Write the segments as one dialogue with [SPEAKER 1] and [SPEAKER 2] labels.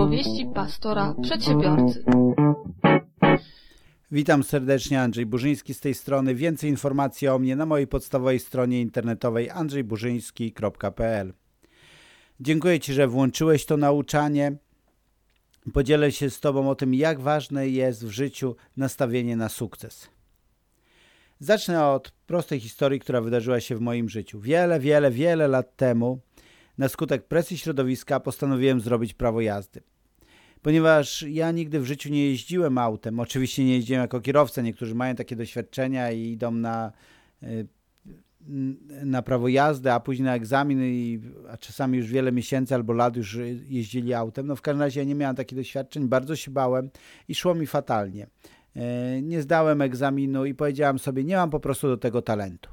[SPEAKER 1] Opowieści pastora przedsiębiorcy.
[SPEAKER 2] Witam serdecznie, Andrzej Burzyński z tej strony. Więcej informacji o mnie na mojej podstawowej stronie internetowej andrzejburzyński.pl Dziękuję Ci, że włączyłeś to nauczanie. Podzielę się z Tobą o tym, jak ważne jest w życiu nastawienie na sukces. Zacznę od prostej historii, która wydarzyła się w moim życiu. Wiele, wiele, wiele lat temu na skutek presji środowiska postanowiłem zrobić prawo jazdy. Ponieważ ja nigdy w życiu nie jeździłem autem, oczywiście nie jeździłem jako kierowca, niektórzy mają takie doświadczenia i idą na, y, na prawo jazdy, a później na egzamin, i, a czasami już wiele miesięcy albo lat już jeździli autem. No w każdym razie ja nie miałem takich doświadczeń, bardzo się bałem i szło mi fatalnie. Y, nie zdałem egzaminu i powiedziałem sobie, nie mam po prostu do tego talentu.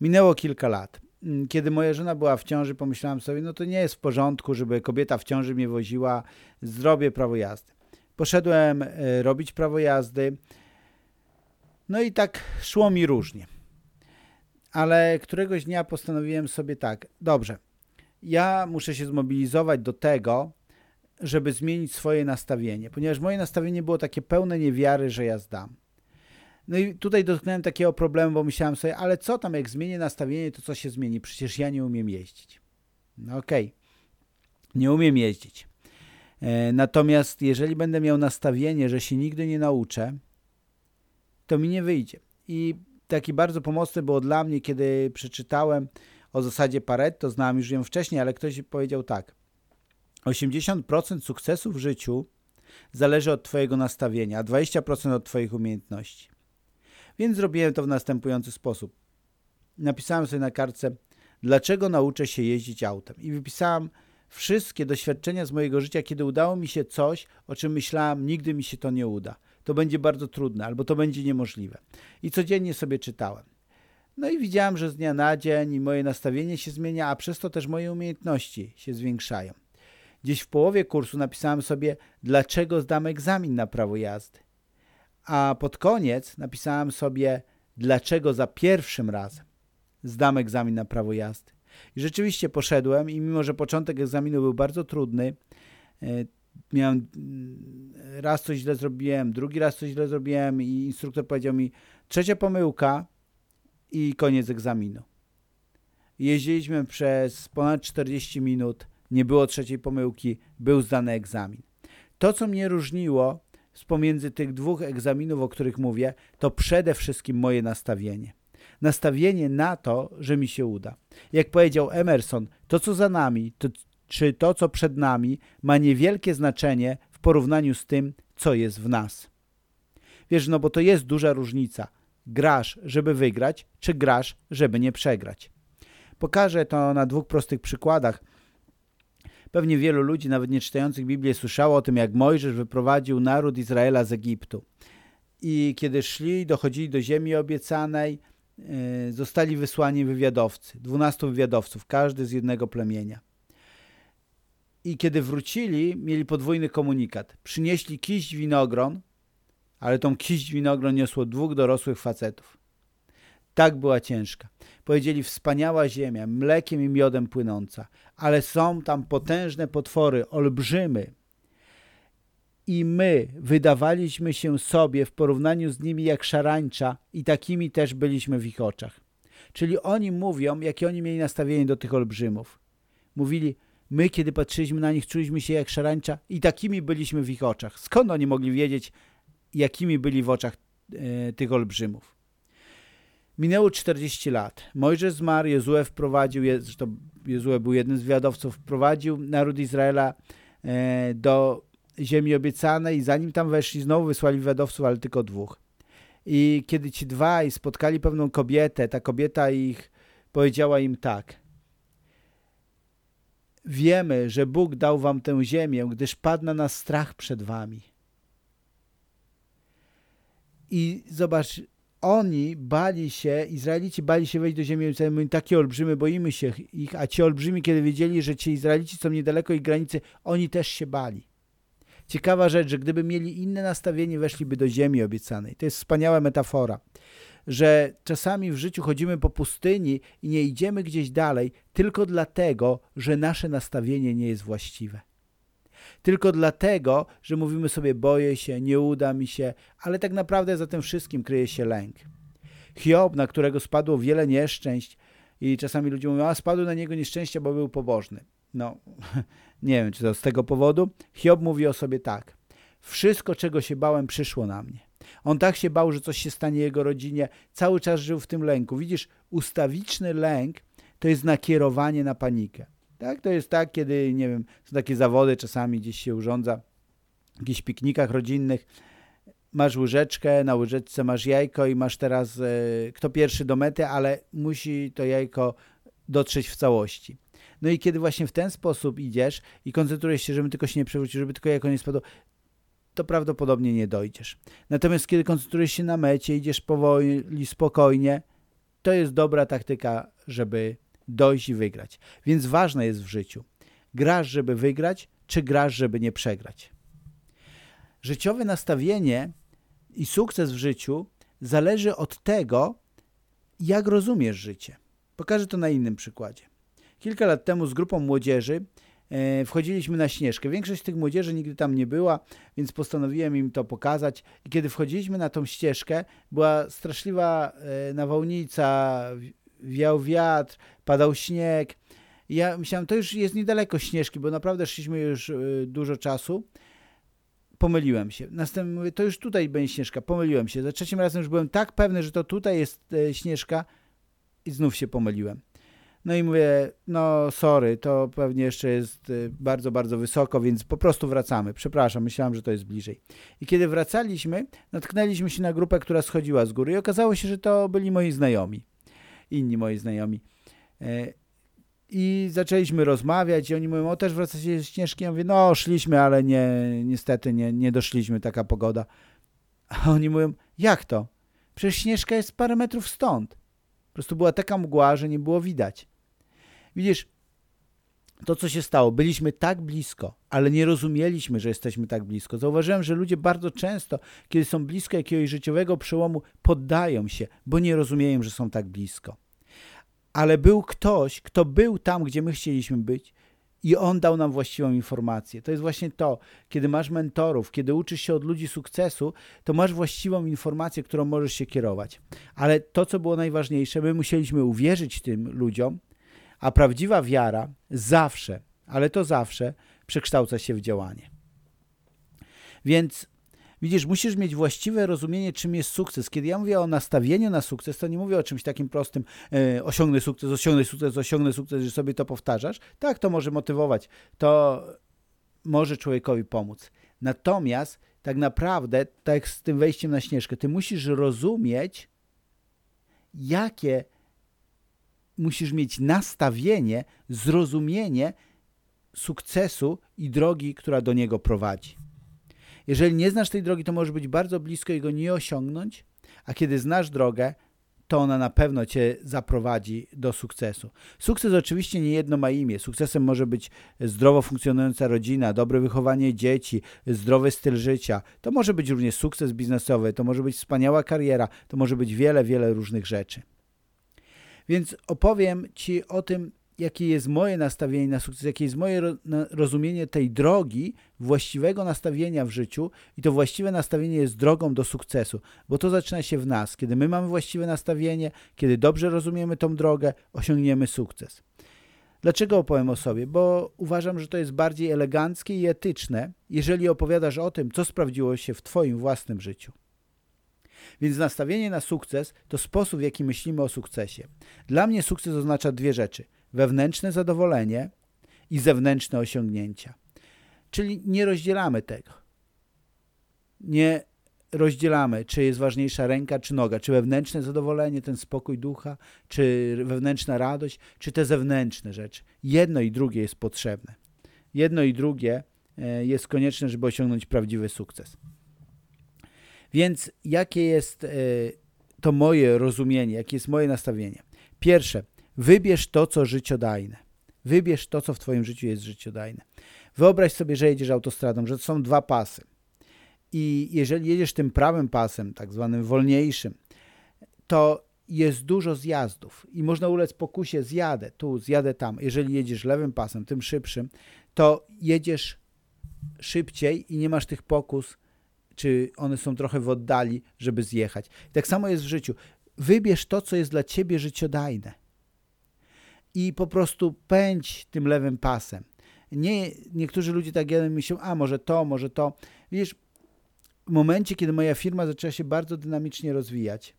[SPEAKER 2] Minęło kilka lat. Mm, kiedy moja żona była w ciąży, pomyślałem sobie, no to nie jest w porządku, żeby kobieta w ciąży mnie woziła, zrobię prawo jazdy. Poszedłem e, robić prawo jazdy, no i tak szło mi różnie. Ale któregoś dnia postanowiłem sobie tak, dobrze, ja muszę się zmobilizować do tego, żeby zmienić swoje nastawienie, ponieważ moje nastawienie było takie pełne niewiary, że ja zdam. No i tutaj dotknąłem takiego problemu, bo myślałem sobie, ale co tam, jak zmienię nastawienie, to co się zmieni? Przecież ja nie umiem jeździć. No okej, okay. nie umiem jeździć. E, natomiast jeżeli będę miał nastawienie, że się nigdy nie nauczę, to mi nie wyjdzie. I taki bardzo pomocny było dla mnie, kiedy przeczytałem o zasadzie Pareto, znałem już ją wcześniej, ale ktoś powiedział tak. 80% sukcesu w życiu zależy od Twojego nastawienia, a 20% od Twoich umiejętności. Więc zrobiłem to w następujący sposób. Napisałem sobie na kartce, dlaczego nauczę się jeździć autem. I wypisałem wszystkie doświadczenia z mojego życia, kiedy udało mi się coś, o czym myślałem, nigdy mi się to nie uda. To będzie bardzo trudne, albo to będzie niemożliwe. I codziennie sobie czytałem. No i widziałem, że z dnia na dzień moje nastawienie się zmienia, a przez to też moje umiejętności się zwiększają. Gdzieś w połowie kursu napisałem sobie, dlaczego zdam egzamin na prawo jazdy a pod koniec napisałem sobie, dlaczego za pierwszym razem zdam egzamin na prawo jazdy. I rzeczywiście poszedłem i mimo, że początek egzaminu był bardzo trudny, e, miałem mm, raz coś źle zrobiłem, drugi raz coś źle zrobiłem i instruktor powiedział mi trzecia pomyłka i koniec egzaminu. Jeździliśmy przez ponad 40 minut, nie było trzeciej pomyłki, był zdany egzamin. To, co mnie różniło z pomiędzy tych dwóch egzaminów, o których mówię, to przede wszystkim moje nastawienie. Nastawienie na to, że mi się uda. Jak powiedział Emerson, to co za nami, to, czy to co przed nami ma niewielkie znaczenie w porównaniu z tym, co jest w nas. Wiesz, no bo to jest duża różnica. Grasz, żeby wygrać, czy grasz, żeby nie przegrać. Pokażę to na dwóch prostych przykładach, Pewnie wielu ludzi, nawet nie czytających Biblię, słyszało o tym, jak Mojżesz wyprowadził naród Izraela z Egiptu. I kiedy szli, dochodzili do ziemi obiecanej, e, zostali wysłani wywiadowcy, dwunastu wywiadowców, każdy z jednego plemienia. I kiedy wrócili, mieli podwójny komunikat. Przynieśli kiść winogron, ale tą kiść winogron niosło dwóch dorosłych facetów. Tak była ciężka. Powiedzieli, wspaniała ziemia, mlekiem i miodem płynąca, ale są tam potężne potwory, olbrzymy. I my wydawaliśmy się sobie w porównaniu z nimi jak szarańcza i takimi też byliśmy w ich oczach. Czyli oni mówią, jakie oni mieli nastawienie do tych olbrzymów. Mówili, my kiedy patrzyliśmy na nich, czuliśmy się jak szarańcza i takimi byliśmy w ich oczach. Skąd oni mogli wiedzieć, jakimi byli w oczach e, tych olbrzymów? Minęło 40 lat. Mojżesz zmarł, Jezue wprowadził, zresztą Jezue był jednym z wywiadowców, wprowadził naród Izraela e, do ziemi obiecanej i zanim tam weszli, znowu wysłali wywiadowców, ale tylko dwóch. I kiedy ci dwaj spotkali pewną kobietę, ta kobieta ich powiedziała im tak. Wiemy, że Bóg dał wam tę ziemię, gdyż padł na nas strach przed wami. I zobacz, oni bali się, Izraelici bali się wejść do ziemi obiecanej, mówili, takie olbrzymy, boimy się ich, a ci olbrzymi, kiedy wiedzieli, że ci Izraelici są niedaleko ich granicy, oni też się bali. Ciekawa rzecz, że gdyby mieli inne nastawienie, weszliby do ziemi obiecanej. To jest wspaniała metafora, że czasami w życiu chodzimy po pustyni i nie idziemy gdzieś dalej tylko dlatego, że nasze nastawienie nie jest właściwe. Tylko dlatego, że mówimy sobie boję się, nie uda mi się, ale tak naprawdę za tym wszystkim kryje się lęk. Hiob, na którego spadło wiele nieszczęść i czasami ludzie mówią, a spadły na niego nieszczęścia, bo był pobożny. No, nie wiem, czy to z tego powodu. Hiob mówi o sobie tak. Wszystko, czego się bałem, przyszło na mnie. On tak się bał, że coś się stanie jego rodzinie. Cały czas żył w tym lęku. Widzisz, ustawiczny lęk to jest nakierowanie na panikę. Tak? To jest tak, kiedy, nie wiem, są takie zawody, czasami gdzieś się urządza, w jakichś piknikach rodzinnych, masz łyżeczkę, na łyżeczce masz jajko i masz teraz e, kto pierwszy do mety, ale musi to jajko dotrzeć w całości. No i kiedy właśnie w ten sposób idziesz i koncentrujesz się, żeby tylko się nie przewrócił, żeby tylko jajko nie spadło, to prawdopodobnie nie dojdziesz. Natomiast kiedy koncentrujesz się na mecie, idziesz powoli, spokojnie, to jest dobra taktyka, żeby dojść i wygrać. Więc ważne jest w życiu. Grasz, żeby wygrać, czy grasz, żeby nie przegrać. Życiowe nastawienie i sukces w życiu zależy od tego, jak rozumiesz życie. Pokażę to na innym przykładzie. Kilka lat temu z grupą młodzieży e, wchodziliśmy na Śnieżkę. Większość tych młodzieży nigdy tam nie była, więc postanowiłem im to pokazać. I kiedy wchodziliśmy na tą ścieżkę, była straszliwa e, nawałnica, wiał wiatr, padał śnieg. I ja myślałem, to już jest niedaleko Śnieżki, bo naprawdę szliśmy już e, dużo czasu. Pomyliłem się. Następnie mówię, to już tutaj będzie Śnieżka. Pomyliłem się. Za trzecim razem już byłem tak pewny, że to tutaj jest Śnieżka i znów się pomyliłem. No i mówię, no sorry, to pewnie jeszcze jest y, bardzo, bardzo wysoko, więc po prostu wracamy. Przepraszam, myślałem, że to jest bliżej. I kiedy wracaliśmy, natknęliśmy się na grupę, która schodziła z góry i okazało się, że to byli moi znajomi. Inni moi znajomi. E, I zaczęliśmy rozmawiać i oni mówią, o też wracacie z Śnieżki? Ja mówię, no szliśmy, ale nie, niestety nie, nie doszliśmy, taka pogoda. A oni mówią, jak to? Przecież Śnieżka jest parę metrów stąd. Po prostu była taka mgła, że nie było widać. Widzisz, to co się stało, byliśmy tak blisko, ale nie rozumieliśmy, że jesteśmy tak blisko. Zauważyłem, że ludzie bardzo często, kiedy są blisko jakiegoś życiowego przełomu, poddają się, bo nie rozumieją, że są tak blisko. Ale był ktoś, kto był tam, gdzie my chcieliśmy być i on dał nam właściwą informację. To jest właśnie to, kiedy masz mentorów, kiedy uczysz się od ludzi sukcesu, to masz właściwą informację, którą możesz się kierować. Ale to, co było najważniejsze, my musieliśmy uwierzyć tym ludziom, a prawdziwa wiara zawsze, ale to zawsze, przekształca się w działanie. Więc widzisz, musisz mieć właściwe rozumienie, czym jest sukces. Kiedy ja mówię o nastawieniu na sukces, to nie mówię o czymś takim prostym, e, osiągnę sukces, osiągnę sukces, osiągnę sukces, że sobie to powtarzasz. Tak, to może motywować, to może człowiekowi pomóc. Natomiast tak naprawdę, tak z tym wejściem na śnieżkę, ty musisz rozumieć, jakie musisz mieć nastawienie, zrozumienie sukcesu i drogi, która do niego prowadzi. Jeżeli nie znasz tej drogi, to możesz być bardzo blisko i go nie osiągnąć, a kiedy znasz drogę, to ona na pewno cię zaprowadzi do sukcesu. Sukces oczywiście nie jedno ma imię. Sukcesem może być zdrowo funkcjonująca rodzina, dobre wychowanie dzieci, zdrowy styl życia. To może być również sukces biznesowy, to może być wspaniała kariera, to może być wiele, wiele różnych rzeczy. Więc opowiem Ci o tym, jakie jest moje nastawienie na sukces, jakie jest moje rozumienie tej drogi, właściwego nastawienia w życiu i to właściwe nastawienie jest drogą do sukcesu, bo to zaczyna się w nas. Kiedy my mamy właściwe nastawienie, kiedy dobrze rozumiemy tą drogę, osiągniemy sukces. Dlaczego opowiem o sobie? Bo uważam, że to jest bardziej eleganckie i etyczne, jeżeli opowiadasz o tym, co sprawdziło się w Twoim własnym życiu. Więc nastawienie na sukces to sposób, w jaki myślimy o sukcesie. Dla mnie sukces oznacza dwie rzeczy: wewnętrzne zadowolenie i zewnętrzne osiągnięcia. Czyli nie rozdzielamy tego. Nie rozdzielamy, czy jest ważniejsza ręka, czy noga, czy wewnętrzne zadowolenie, ten spokój ducha, czy wewnętrzna radość, czy te zewnętrzne rzeczy. Jedno i drugie jest potrzebne. Jedno i drugie e, jest konieczne, żeby osiągnąć prawdziwy sukces. Więc jakie jest e, to moje rozumienie, jakie jest moje nastawienie? Pierwsze, wybierz to, co życiodajne. Wybierz to, co w Twoim życiu jest życiodajne. Wyobraź sobie, że jedziesz autostradą, że są dwa pasy. I jeżeli jedziesz tym prawym pasem, tak zwanym wolniejszym, to jest dużo zjazdów i można ulec pokusie, zjadę tu, zjadę tam. Jeżeli jedziesz lewym pasem, tym szybszym, to jedziesz szybciej i nie masz tych pokus, czy one są trochę w oddali, żeby zjechać. Tak samo jest w życiu. Wybierz to, co jest dla ciebie życiodajne. I po prostu pędź tym lewym pasem. Nie, niektórzy ludzie tak jeden myślą, a może to, może to. Widzisz, w momencie, kiedy moja firma zaczęła się bardzo dynamicznie rozwijać,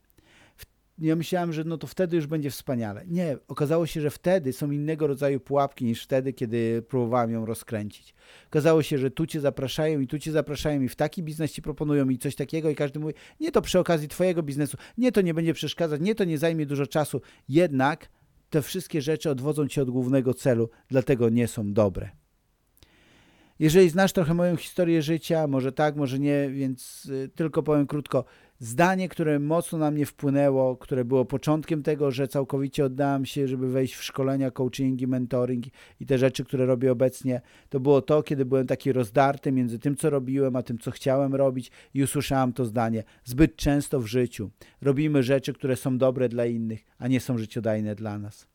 [SPEAKER 2] ja myślałem, że no to wtedy już będzie wspaniale. Nie, okazało się, że wtedy są innego rodzaju pułapki niż wtedy, kiedy próbowałem ją rozkręcić. Okazało się, że tu cię zapraszają i tu cię zapraszają i w taki biznes ci proponują i coś takiego i każdy mówi, nie to przy okazji twojego biznesu, nie to nie będzie przeszkadzać, nie to nie zajmie dużo czasu. Jednak te wszystkie rzeczy odwodzą cię od głównego celu, dlatego nie są dobre. Jeżeli znasz trochę moją historię życia, może tak, może nie, więc y, tylko powiem krótko. Zdanie, które mocno na mnie wpłynęło, które było początkiem tego, że całkowicie oddałem się, żeby wejść w szkolenia, coachingi, mentoring i te rzeczy, które robię obecnie, to było to, kiedy byłem taki rozdarty między tym, co robiłem, a tym, co chciałem robić i usłyszałem to zdanie. Zbyt często w życiu robimy rzeczy, które są dobre dla innych, a nie są życiodajne dla nas.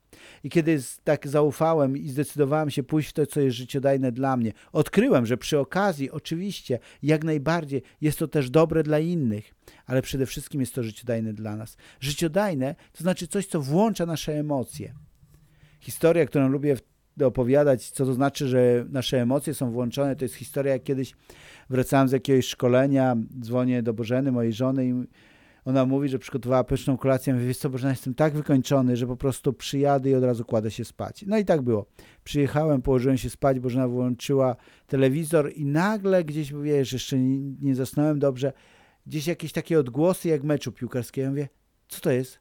[SPEAKER 2] I kiedy tak zaufałem i zdecydowałem się pójść w to, co jest życiodajne dla mnie, odkryłem, że przy okazji, oczywiście, jak najbardziej jest to też dobre dla innych, ale przede wszystkim jest to życiodajne dla nas. Życiodajne to znaczy coś, co włącza nasze emocje. Historia, którą lubię opowiadać, co to znaczy, że nasze emocje są włączone, to jest historia, jak kiedyś wracałem z jakiegoś szkolenia, dzwonię do Bożeny, mojej żony i ona mówi, że przygotowała pyszną kolację. Ja mówię, wiesz co, Bożena, jestem tak wykończony, że po prostu przyjadę i od razu kładę się spać. No i tak było. Przyjechałem, położyłem się spać, Bożena włączyła telewizor i nagle gdzieś, wiesz, jeszcze nie, nie zasnąłem dobrze, gdzieś jakieś takie odgłosy jak meczu piłkarskiego. Ja mówię, co to jest?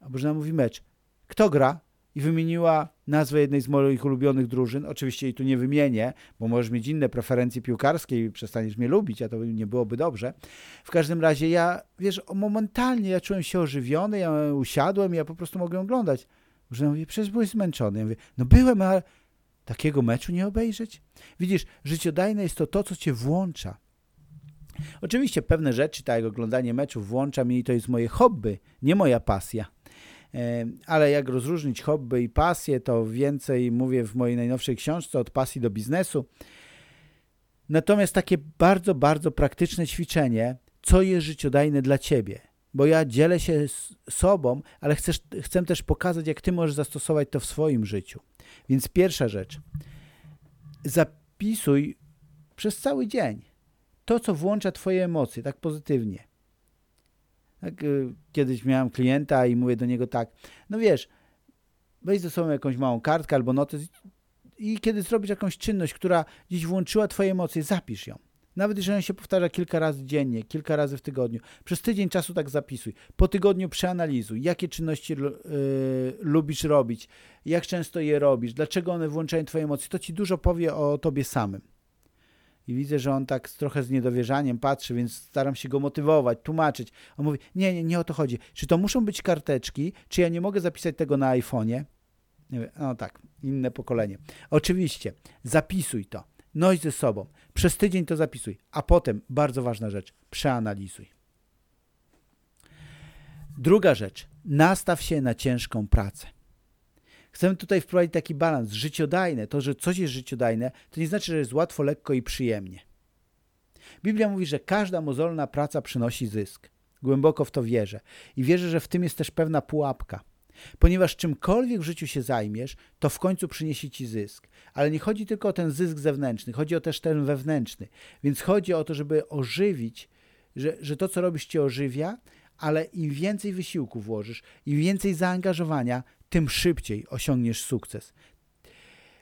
[SPEAKER 2] A Bożena mówi, mecz. Kto gra? I wymieniła nazwę jednej z moich ulubionych drużyn. Oczywiście jej tu nie wymienię, bo możesz mieć inne preferencje piłkarskie i przestaniesz mnie lubić, a to nie byłoby dobrze. W każdym razie ja, wiesz, momentalnie ja czułem się ożywiony, ja usiadłem i ja po prostu mogłem oglądać. Że mówię, przecież byłeś zmęczony. Ja mówię, no byłem, ale takiego meczu nie obejrzeć? Widzisz, życiodajne jest to to, co cię włącza. Oczywiście pewne rzeczy, tak jak oglądanie meczów, włącza mnie i to jest moje hobby, nie moja pasja ale jak rozróżnić hobby i pasję, to więcej mówię w mojej najnowszej książce od pasji do biznesu. Natomiast takie bardzo, bardzo praktyczne ćwiczenie, co jest życiodajne dla Ciebie. Bo ja dzielę się z sobą, ale chcesz, chcę też pokazać, jak Ty możesz zastosować to w swoim życiu. Więc pierwsza rzecz. Zapisuj przez cały dzień to, co włącza Twoje emocje, tak pozytywnie. Tak, y, kiedyś miałem klienta i mówię do niego tak, no wiesz, weź ze sobą jakąś małą kartkę albo notes i kiedy zrobisz jakąś czynność, która gdzieś włączyła twoje emocje, zapisz ją. Nawet jeżeli on się powtarza kilka razy dziennie, kilka razy w tygodniu, przez tydzień czasu tak zapisuj. Po tygodniu przeanalizuj, jakie czynności yy, lubisz robić, jak często je robisz, dlaczego one włączają twoje emocje. To ci dużo powie o tobie samym i widzę, że on tak trochę z niedowierzaniem patrzy, więc staram się go motywować, tłumaczyć. On mówi, nie, nie, nie o to chodzi. Czy to muszą być karteczki, czy ja nie mogę zapisać tego na iPhone'ie? No tak, inne pokolenie. Oczywiście, zapisuj to. Noś ze sobą. Przez tydzień to zapisuj, a potem, bardzo ważna rzecz, przeanalizuj. Druga rzecz, nastaw się na ciężką pracę. Chcemy tutaj wprowadzić taki balans życiodajne. To, że coś jest życiodajne, to nie znaczy, że jest łatwo, lekko i przyjemnie. Biblia mówi, że każda mozolna praca przynosi zysk. Głęboko w to wierzę. I wierzę, że w tym jest też pewna pułapka. Ponieważ czymkolwiek w życiu się zajmiesz, to w końcu przyniesie ci zysk. Ale nie chodzi tylko o ten zysk zewnętrzny, chodzi o też ten wewnętrzny. Więc chodzi o to, żeby ożywić, że, że to, co robisz, cię ożywia, ale im więcej wysiłku włożysz, im więcej zaangażowania, tym szybciej osiągniesz sukces.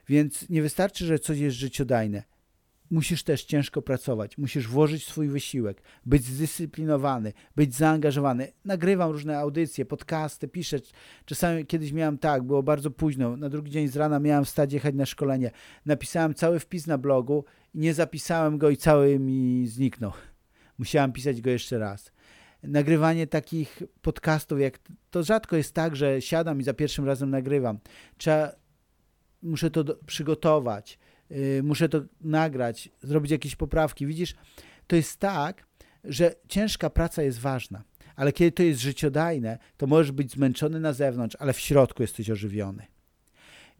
[SPEAKER 2] Więc nie wystarczy, że coś jest życiodajne. Musisz też ciężko pracować, musisz włożyć swój wysiłek, być zdyscyplinowany, być zaangażowany. Nagrywam różne audycje, podcasty, piszę. Czasami kiedyś miałem tak, było bardzo późno, na drugi dzień z rana miałem wstać, jechać na szkolenie. Napisałem cały wpis na blogu nie zapisałem go i cały mi zniknął. Musiałem pisać go jeszcze raz nagrywanie takich podcastów, jak to rzadko jest tak, że siadam i za pierwszym razem nagrywam. Trzeba, muszę to do, przygotować, yy, muszę to nagrać, zrobić jakieś poprawki. Widzisz, to jest tak, że ciężka praca jest ważna, ale kiedy to jest życiodajne, to możesz być zmęczony na zewnątrz, ale w środku jesteś ożywiony.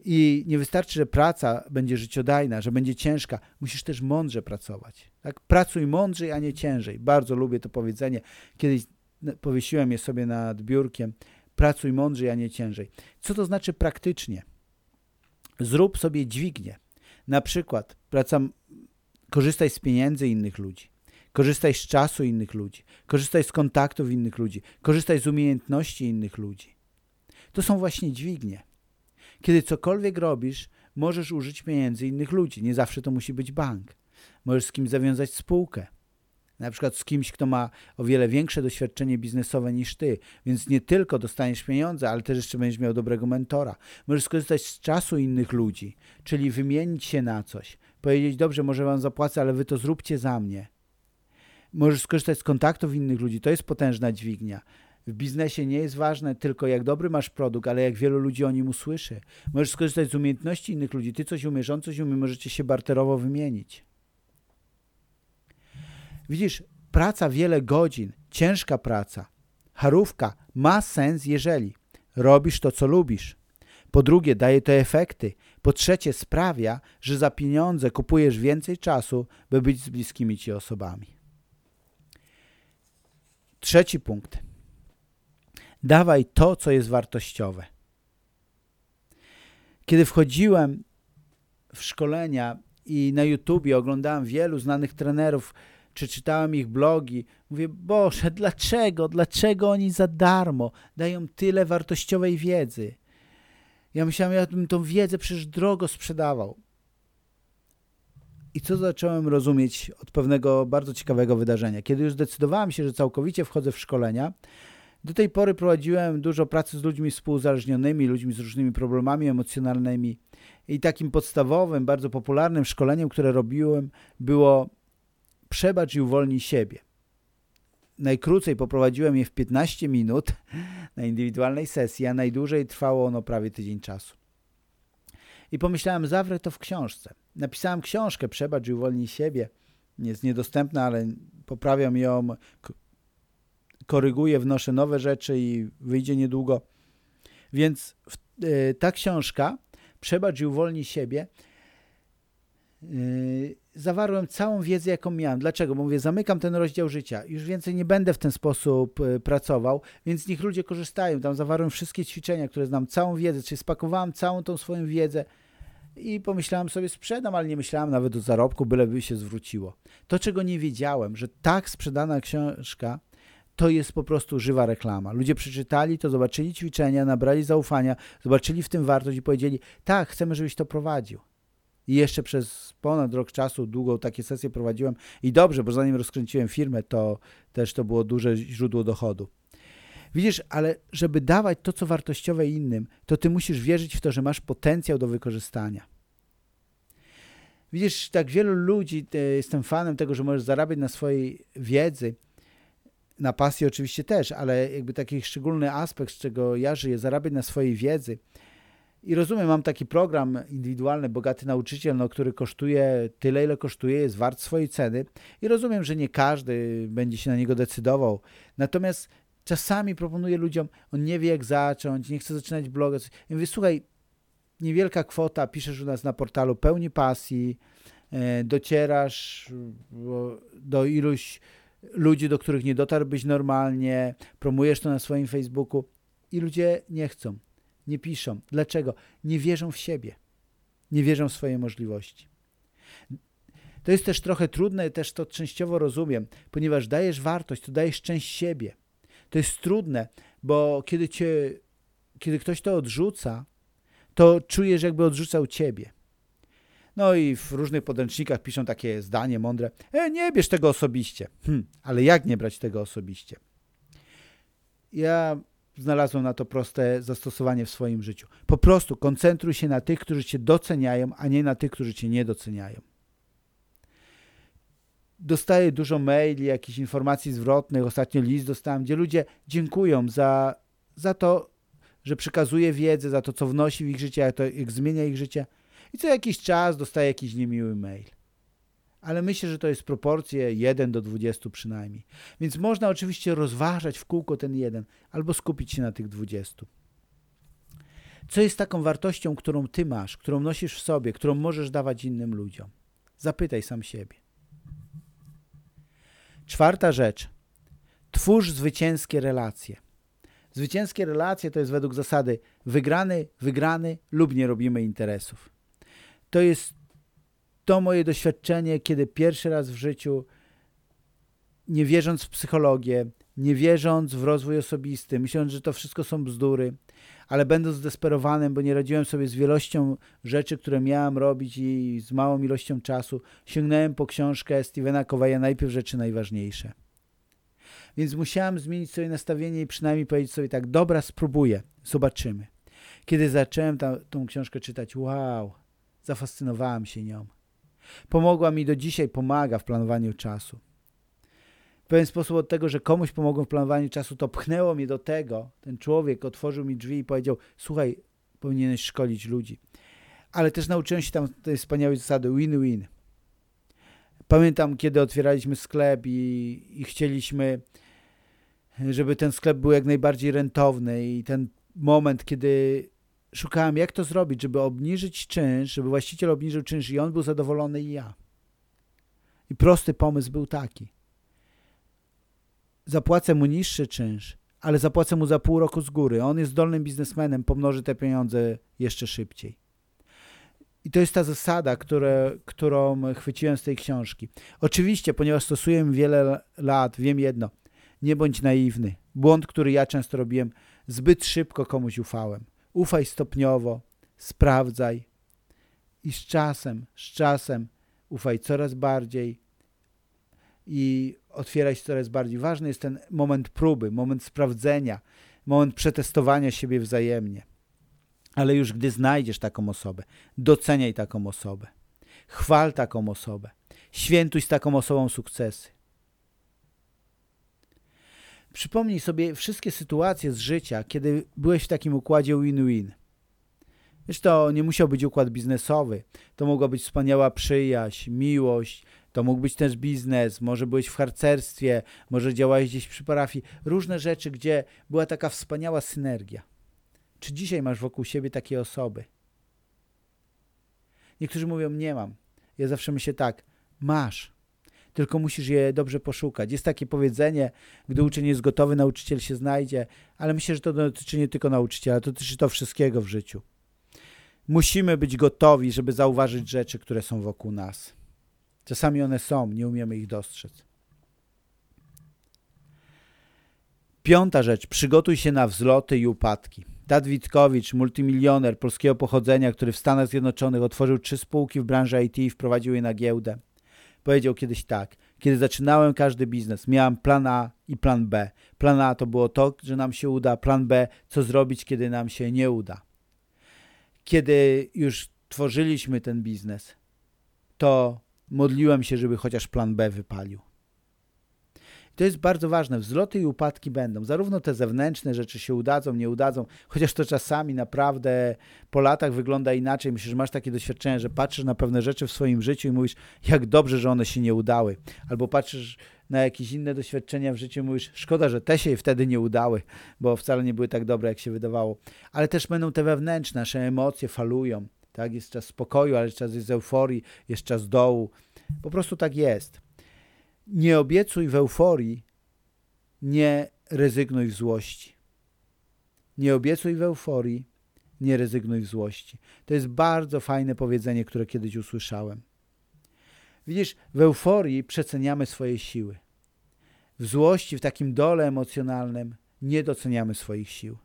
[SPEAKER 2] I nie wystarczy, że praca będzie życiodajna, że będzie ciężka. Musisz też mądrze pracować. Tak? Pracuj mądrzej, a nie ciężej. Bardzo lubię to powiedzenie. Kiedyś powiesiłem je sobie nad biurkiem. Pracuj mądrzej, a nie ciężej. Co to znaczy praktycznie? Zrób sobie dźwignię. Na przykład praca, korzystaj z pieniędzy innych ludzi. Korzystaj z czasu innych ludzi. Korzystaj z kontaktów innych ludzi. Korzystaj z umiejętności innych ludzi. To są właśnie dźwignie. Kiedy cokolwiek robisz, możesz użyć pieniędzy innych ludzi. Nie zawsze to musi być bank. Możesz z kimś zawiązać spółkę. Na przykład z kimś, kto ma o wiele większe doświadczenie biznesowe niż ty, więc nie tylko dostaniesz pieniądze, ale też jeszcze będziesz miał dobrego mentora. Możesz skorzystać z czasu innych ludzi, czyli wymienić się na coś. Powiedzieć, dobrze, może wam zapłacę, ale wy to zróbcie za mnie. Możesz skorzystać z kontaktów innych ludzi. To jest potężna dźwignia. W biznesie nie jest ważne tylko jak dobry masz produkt, ale jak wielu ludzi o nim usłyszy. Możesz skorzystać z umiejętności innych ludzi. Ty coś umiesz, on coś umie, możecie się barterowo wymienić. Widzisz, praca wiele godzin, ciężka praca, harówka ma sens, jeżeli robisz to, co lubisz. Po drugie, daje to efekty. Po trzecie, sprawia, że za pieniądze kupujesz więcej czasu, by być z bliskimi ci osobami. Trzeci punkt. Dawaj to, co jest wartościowe. Kiedy wchodziłem w szkolenia i na YouTubie oglądałem wielu znanych trenerów, czy czytałem ich blogi, mówię, Boże, dlaczego, dlaczego oni za darmo dają tyle wartościowej wiedzy? Ja myślałem, ja bym tą wiedzę przecież drogo sprzedawał. I co zacząłem rozumieć od pewnego bardzo ciekawego wydarzenia? Kiedy już zdecydowałem się, że całkowicie wchodzę w szkolenia, do tej pory prowadziłem dużo pracy z ludźmi współzależnionymi, ludźmi z różnymi problemami emocjonalnymi. I takim podstawowym, bardzo popularnym szkoleniem, które robiłem, było przebacz i uwolnij siebie. Najkrócej poprowadziłem je w 15 minut na indywidualnej sesji, a najdłużej trwało ono prawie tydzień czasu. I pomyślałem, zawrę to w książce. Napisałem książkę Przebacz i uwolnij siebie. Jest niedostępna, ale poprawiam ją, koryguję, wnoszę nowe rzeczy i wyjdzie niedługo. Więc e, ta książka Przebacz i uwolnij siebie e, zawarłem całą wiedzę, jaką miałem. Dlaczego? Bo mówię, zamykam ten rozdział życia. Już więcej nie będę w ten sposób e, pracował, więc niech ludzie korzystają. Tam zawarłem wszystkie ćwiczenia, które znam, całą wiedzę, czyli spakowałem całą tą swoją wiedzę i pomyślałem sobie, sprzedam, ale nie myślałem nawet o zarobku, byleby się zwróciło. To, czego nie wiedziałem, że tak sprzedana książka to jest po prostu żywa reklama. Ludzie przeczytali to, zobaczyli ćwiczenia, nabrali zaufania, zobaczyli w tym wartość i powiedzieli, tak, chcemy, żebyś to prowadził. I jeszcze przez ponad rok czasu długo takie sesje prowadziłem i dobrze, bo zanim rozkręciłem firmę, to też to było duże źródło dochodu. Widzisz, ale żeby dawać to, co wartościowe innym, to ty musisz wierzyć w to, że masz potencjał do wykorzystania. Widzisz, tak wielu ludzi, jestem fanem tego, że możesz zarabiać na swojej wiedzy, na pasji oczywiście też, ale jakby taki szczególny aspekt, z czego ja żyję, zarabiać na swojej wiedzy. I rozumiem, mam taki program indywidualny, bogaty nauczyciel, no, który kosztuje tyle, ile kosztuje, jest wart swojej ceny. I rozumiem, że nie każdy będzie się na niego decydował. Natomiast czasami proponuję ludziom, on nie wie jak zacząć, nie chce zaczynać bloga. Ja mówię, słuchaj, niewielka kwota, piszesz u nas na portalu pełni pasji, e, docierasz do iluś ludzi, do których nie dotarłbyś normalnie, promujesz to na swoim Facebooku i ludzie nie chcą, nie piszą. Dlaczego? Nie wierzą w siebie, nie wierzą w swoje możliwości. To jest też trochę trudne, też to częściowo rozumiem, ponieważ dajesz wartość, to dajesz część siebie. To jest trudne, bo kiedy, cię, kiedy ktoś to odrzuca, to czujesz, jakby odrzucał ciebie. No i w różnych podręcznikach piszą takie zdanie mądre, e, nie bierz tego osobiście. Hm, ale jak nie brać tego osobiście? Ja znalazłem na to proste zastosowanie w swoim życiu. Po prostu koncentruj się na tych, którzy cię doceniają, a nie na tych, którzy cię nie doceniają. Dostaję dużo maili, jakichś informacji zwrotnych. Ostatnio list dostałem, gdzie ludzie dziękują za, za to, że przekazuje wiedzę, za to, co wnosi w ich życie, jak, to, jak zmienia ich życie i co jakiś czas dostaje jakiś niemiły mail. Ale myślę, że to jest proporcje 1 do 20 przynajmniej. Więc można oczywiście rozważać w kółko ten jeden albo skupić się na tych 20. Co jest taką wartością, którą ty masz, którą nosisz w sobie, którą możesz dawać innym ludziom? Zapytaj sam siebie. Czwarta rzecz. Twórz zwycięskie relacje. Zwycięskie relacje to jest według zasady wygrany, wygrany lub nie robimy interesów. To jest to moje doświadczenie, kiedy pierwszy raz w życiu, nie wierząc w psychologię, nie wierząc w rozwój osobisty, myśląc, że to wszystko są bzdury, ale będąc zdesperowanym, bo nie radziłem sobie z wielością rzeczy, które miałem robić i z małą ilością czasu, sięgnąłem po książkę Stevena Coveya Najpierw rzeczy najważniejsze. Więc musiałem zmienić sobie nastawienie i przynajmniej powiedzieć sobie tak, dobra, spróbuję, zobaczymy. Kiedy zacząłem tą książkę czytać, wow, zafascynowałem się nią. Pomogła mi do dzisiaj, pomaga w planowaniu czasu. W pewien sposób od tego, że komuś pomogłem w planowaniu czasu, to pchnęło mnie do tego, ten człowiek otworzył mi drzwi i powiedział, słuchaj, powinieneś szkolić ludzi. Ale też nauczyłem się tam tej wspaniałej zasady win-win. Pamiętam, kiedy otwieraliśmy sklep i, i chcieliśmy, żeby ten sklep był jak najbardziej rentowny i ten moment, kiedy szukałem, jak to zrobić, żeby obniżyć czynsz, żeby właściciel obniżył czynsz i on był zadowolony i ja. I prosty pomysł był taki. Zapłacę mu niższy czynsz, ale zapłacę mu za pół roku z góry. On jest zdolnym biznesmenem, pomnoży te pieniądze jeszcze szybciej. I to jest ta zasada, które, którą chwyciłem z tej książki. Oczywiście, ponieważ stosuję wiele lat, wiem jedno. Nie bądź naiwny. Błąd, który ja często robiłem, zbyt szybko komuś ufałem. Ufaj stopniowo, sprawdzaj i z czasem, z czasem ufaj coraz bardziej i otwieraj się coraz bardziej. Ważny jest ten moment próby, moment sprawdzenia, moment przetestowania siebie wzajemnie. Ale już gdy znajdziesz taką osobę, doceniaj taką osobę. Chwal taką osobę. Świętuj z taką osobą sukcesy. Przypomnij sobie wszystkie sytuacje z życia, kiedy byłeś w takim układzie win-win. Wiesz, to nie musiał być układ biznesowy. To mogła być wspaniała przyjaźń, miłość, to mógł być też biznes, może byłeś w harcerstwie, może działałeś gdzieś przy parafii. Różne rzeczy, gdzie była taka wspaniała synergia. Czy dzisiaj masz wokół siebie takie osoby? Niektórzy mówią, nie mam. Ja zawsze myślę tak, masz, tylko musisz je dobrze poszukać. Jest takie powiedzenie, gdy uczeń jest gotowy, nauczyciel się znajdzie, ale myślę, że to dotyczy nie tylko nauczyciela, to dotyczy to wszystkiego w życiu. Musimy być gotowi, żeby zauważyć rzeczy, które są wokół nas. Czasami one są, nie umiemy ich dostrzec. Piąta rzecz, przygotuj się na wzloty i upadki. Tad Witkowicz, multimilioner polskiego pochodzenia, który w Stanach Zjednoczonych otworzył trzy spółki w branży IT i wprowadził je na giełdę, powiedział kiedyś tak. Kiedy zaczynałem każdy biznes, miałem plan A i plan B. Plan A to było to, że nam się uda, plan B, co zrobić, kiedy nam się nie uda. Kiedy już tworzyliśmy ten biznes, to modliłem się, żeby chociaż plan B wypalił. To jest bardzo ważne. Wzloty i upadki będą. Zarówno te zewnętrzne rzeczy się udadzą, nie udadzą, chociaż to czasami naprawdę po latach wygląda inaczej. Myślę, że masz takie doświadczenie, że patrzysz na pewne rzeczy w swoim życiu i mówisz, jak dobrze, że one się nie udały. Albo patrzysz na jakieś inne doświadczenia w życiu mówisz, szkoda, że te się wtedy nie udały, bo wcale nie były tak dobre, jak się wydawało. Ale też będą te wewnętrzne, nasze emocje falują. Tak? Jest czas spokoju, ale czas jest euforii, jest czas dołu. Po prostu tak jest. Nie obiecuj w euforii, nie rezygnuj w złości. Nie obiecuj w euforii, nie rezygnuj w złości. To jest bardzo fajne powiedzenie, które kiedyś usłyszałem. Widzisz, w euforii przeceniamy swoje siły. W złości, w takim dole emocjonalnym nie doceniamy swoich sił.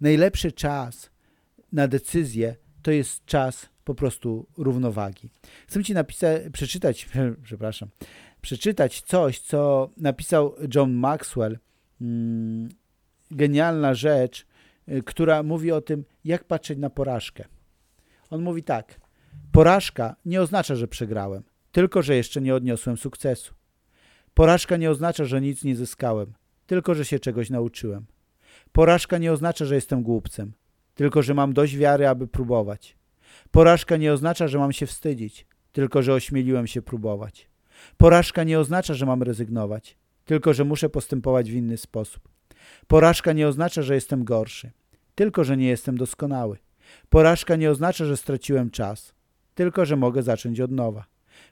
[SPEAKER 2] Najlepszy czas na decyzję to jest czas po prostu równowagi. Chcę Ci napisać, przeczytać, przepraszam, przeczytać coś, co napisał John Maxwell. Mm, genialna rzecz, y, która mówi o tym, jak patrzeć na porażkę. On mówi tak: Porażka nie oznacza, że przegrałem, tylko że jeszcze nie odniosłem sukcesu. Porażka nie oznacza, że nic nie zyskałem, tylko że się czegoś nauczyłem. Porażka nie oznacza, że jestem głupcem, tylko że mam dość wiary, aby próbować. Porażka nie oznacza, że mam się wstydzić, tylko że ośmieliłem się próbować. Porażka nie oznacza, że mam rezygnować, tylko że muszę postępować w inny sposób. Porażka nie oznacza, że jestem gorszy, tylko że nie jestem doskonały. Porażka nie oznacza, że straciłem czas, tylko że mogę zacząć od nowa.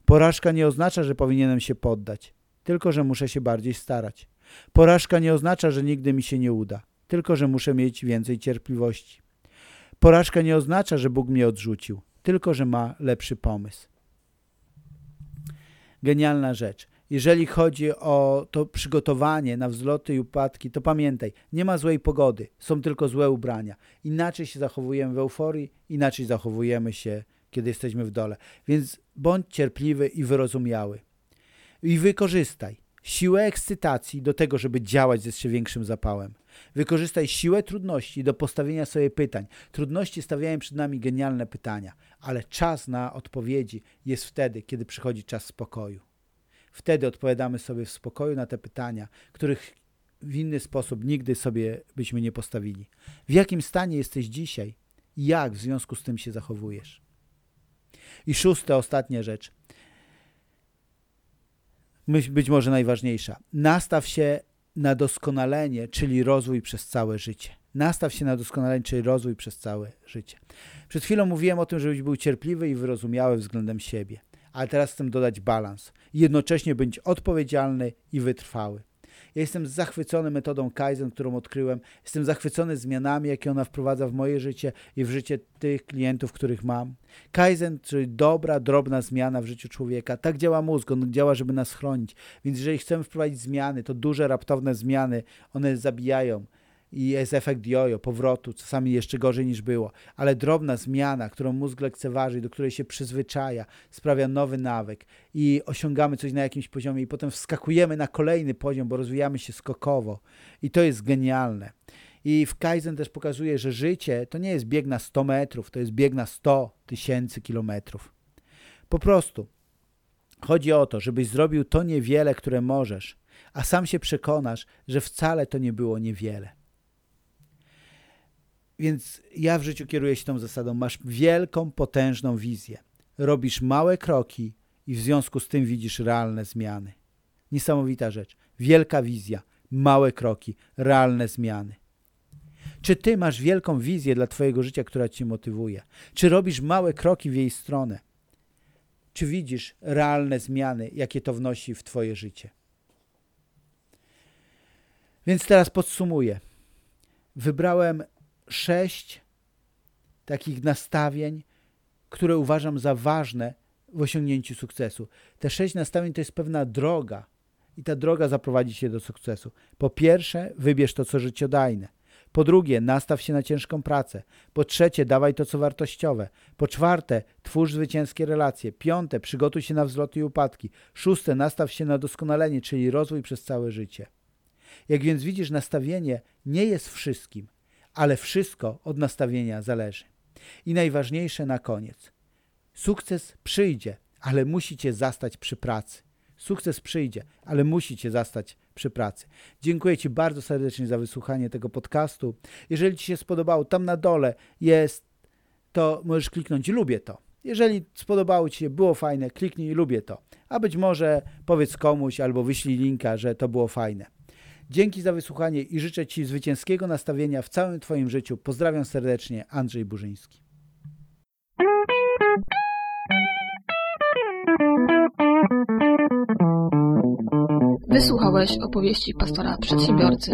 [SPEAKER 2] Porażka nie oznacza, że powinienem się poddać, tylko że muszę się bardziej starać. Porażka nie oznacza, że nigdy mi się nie uda, tylko że muszę mieć więcej cierpliwości. Porażka nie oznacza, że Bóg mnie odrzucił, tylko że ma lepszy pomysł. Genialna rzecz. Jeżeli chodzi o to przygotowanie na wzloty i upadki, to pamiętaj, nie ma złej pogody, są tylko złe ubrania. Inaczej się zachowujemy w euforii, inaczej zachowujemy się, kiedy jesteśmy w dole. Więc bądź cierpliwy i wyrozumiały. I wykorzystaj siłę ekscytacji do tego, żeby działać z jeszcze większym zapałem. Wykorzystaj siłę trudności do postawienia sobie pytań. Trudności stawiają przed nami genialne pytania, ale czas na odpowiedzi jest wtedy, kiedy przychodzi czas spokoju. Wtedy odpowiadamy sobie w spokoju na te pytania, których w inny sposób nigdy sobie byśmy nie postawili. W jakim stanie jesteś dzisiaj jak w związku z tym się zachowujesz? I szósta, ostatnia rzecz. Być może najważniejsza. Nastaw się na doskonalenie, czyli rozwój przez całe życie. Nastaw się na doskonalenie, czyli rozwój przez całe życie. Przed chwilą mówiłem o tym, żebyś był cierpliwy i wyrozumiały względem siebie ale teraz chcę dodać balans jednocześnie być odpowiedzialny i wytrwały. Ja jestem zachwycony metodą Kaizen, którą odkryłem. Jestem zachwycony zmianami, jakie ona wprowadza w moje życie i w życie tych klientów, których mam. Kaizen, czyli dobra, drobna zmiana w życiu człowieka. Tak działa mózg, on działa, żeby nas chronić. Więc jeżeli chcemy wprowadzić zmiany, to duże, raptowne zmiany, one zabijają i jest efekt jojo, powrotu, czasami jeszcze gorzej niż było, ale drobna zmiana, którą mózg lekceważy, do której się przyzwyczaja, sprawia nowy nawyk i osiągamy coś na jakimś poziomie i potem wskakujemy na kolejny poziom, bo rozwijamy się skokowo i to jest genialne. I w Kaizen też pokazuje, że życie to nie jest bieg na 100 metrów, to jest bieg na 100 tysięcy kilometrów. Po prostu chodzi o to, żebyś zrobił to niewiele, które możesz, a sam się przekonasz, że wcale to nie było niewiele. Więc ja w życiu kieruję się tą zasadą. Masz wielką, potężną wizję. Robisz małe kroki i w związku z tym widzisz realne zmiany. Niesamowita rzecz. Wielka wizja, małe kroki, realne zmiany. Czy ty masz wielką wizję dla twojego życia, która ci motywuje? Czy robisz małe kroki w jej stronę? Czy widzisz realne zmiany, jakie to wnosi w twoje życie? Więc teraz podsumuję. Wybrałem sześć takich nastawień, które uważam za ważne w osiągnięciu sukcesu. Te sześć nastawień to jest pewna droga i ta droga zaprowadzi cię do sukcesu. Po pierwsze, wybierz to, co życiodajne. Po drugie, nastaw się na ciężką pracę. Po trzecie, dawaj to, co wartościowe. Po czwarte, twórz zwycięskie relacje. Piąte, przygotuj się na wzloty i upadki. Szóste, nastaw się na doskonalenie, czyli rozwój przez całe życie. Jak więc widzisz, nastawienie nie jest wszystkim, ale wszystko od nastawienia zależy. I najważniejsze na koniec. Sukces przyjdzie, ale musicie zastać przy pracy. Sukces przyjdzie, ale musicie zastać przy pracy. Dziękuję Ci bardzo serdecznie za wysłuchanie tego podcastu. Jeżeli Ci się spodobało, tam na dole jest, to możesz kliknąć lubię to. Jeżeli spodobało Ci się, było fajne, kliknij lubię to. A być może powiedz komuś albo wyślij linka, że to było fajne. Dzięki za wysłuchanie i życzę Ci zwycięskiego nastawienia w całym Twoim życiu. Pozdrawiam serdecznie, Andrzej Burzyński.
[SPEAKER 1] Wysłuchałeś opowieści pastora przedsiębiorcy.